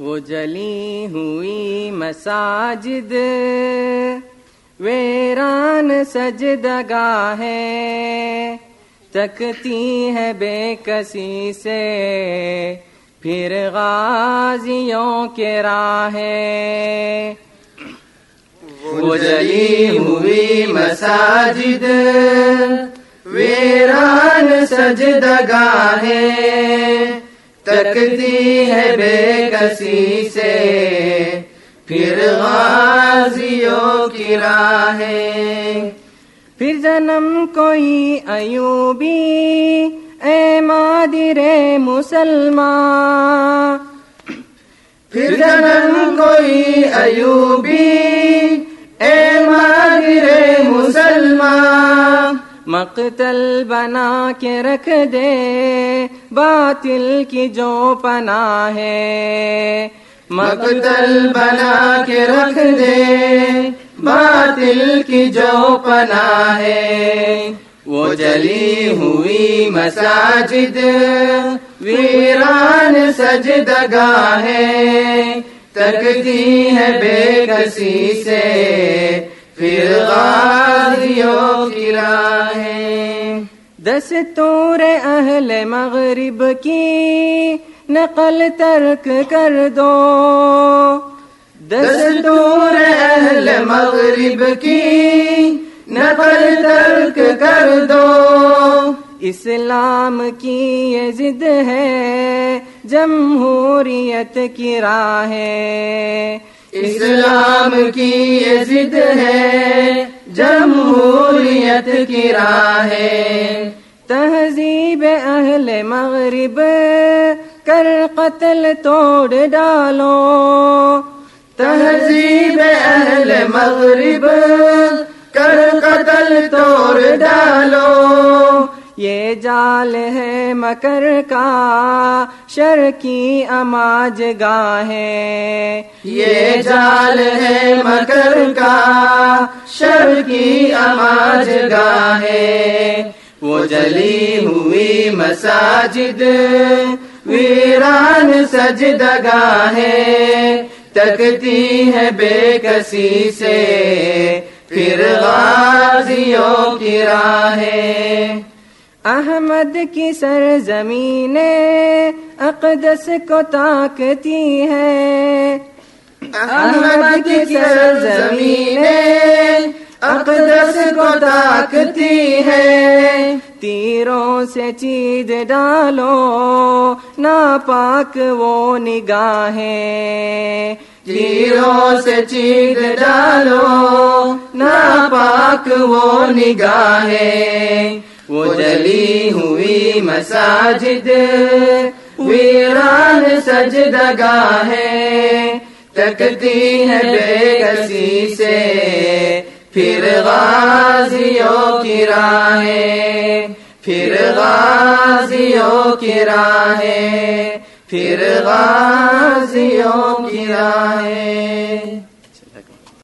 وہ جلی ہوئی مساجد ویران سجدگاہ ہے، تکتی ہے بے کسی سے، پھر غازیوں کے راہ وہ جلی ہوئی مساجد ویران سجدگاہ ہے تکتی ہے بے کسی سے۔ پھر غازیوں کی راہ پھر جنم کوئی ایوبی، اے مادر مسلمان۔ پھر جنم کوئی ایوبی مقتل بنا کے رکھ دے، باطل کی جو پناہ ہے۔ مقتل بنا کے رکھ دے، باطل کی جو پناہ ہے۔ وہ جلی ہوئی مساجد، ویران سجدگاہ ہے۔ تکتی ہے بے کسی سے پھر دستور اہل مغرب کی نقل ترک کر دو۔ دستور اہل مغرب کی نقل ترک کر دو۔ اسلام کی یہ ضد ہے، جمہوریت کی راہ ہے۔ اسلام کی یہ ضد ہے جمہوریت کی راہ ہے۔ تہذیب اہل مغرب کر قتل توڑ ڈالو۔ تہذیب اہل مغرب کر قتل توڑ ڈالو۔ یہ جال ہے مکر کا، شر کی اماج گاہ ہے یہ جال ہے مکر کا، شر کی آواز گاہ ہے وہ جلی ہوئی مساجد، ویران سجدگاہ ہے تکتی ہے بے کسی سے، پھر غازیوں کی راہیں۔ احمد کی سرزمین اقدس کو تاکتی ہے۔ احمد کی سرزمین اقدس کو طاقتی ہے۔ تیروں سے چید ڈالو ناپاک وہ نگاہیں۔ تیروں سے چید ڈالو ناپاک وہ نگاہیں۔ وہ جلی ہوئی مساجد، ویران سجدگاہ ہے تکتی ہے بے کسی سے، پھر غازیوں کی راہیں، پھر غازیوں کی راہیں، پھر غازیوں کی راہیں۔